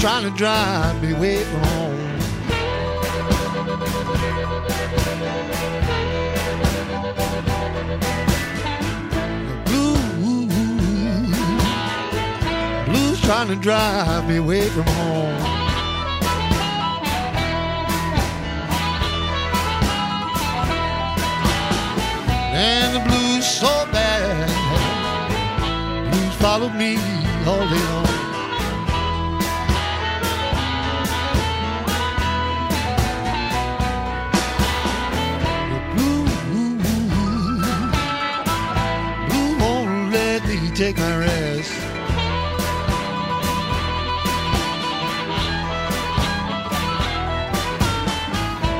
trying to drive me away from home. Blues, blues trying to drive me away from home. And the blues so bad, blues follow me all day long. Take my rest.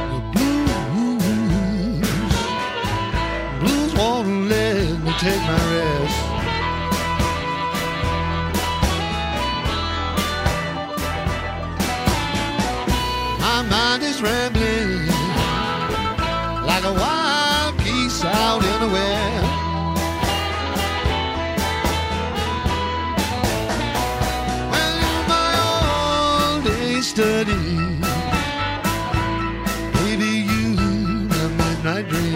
The blues, blues won't let me take my rest. My mind is rambling study. Baby, you my midnight dream.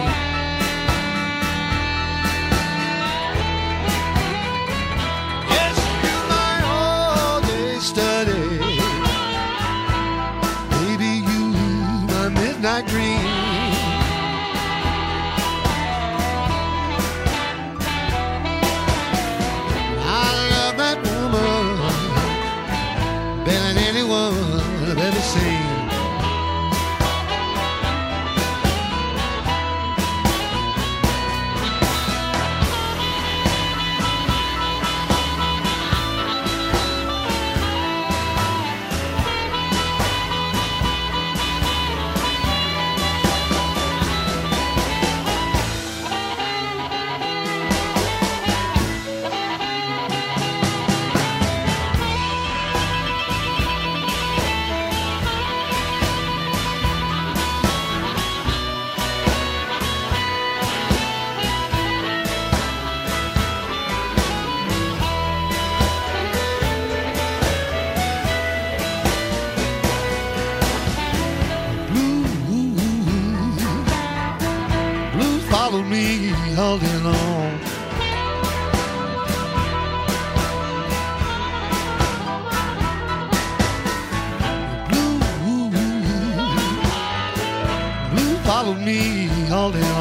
Yes, you my all day study. I've ever seen. Follow me day long. Blue, blue follow me long.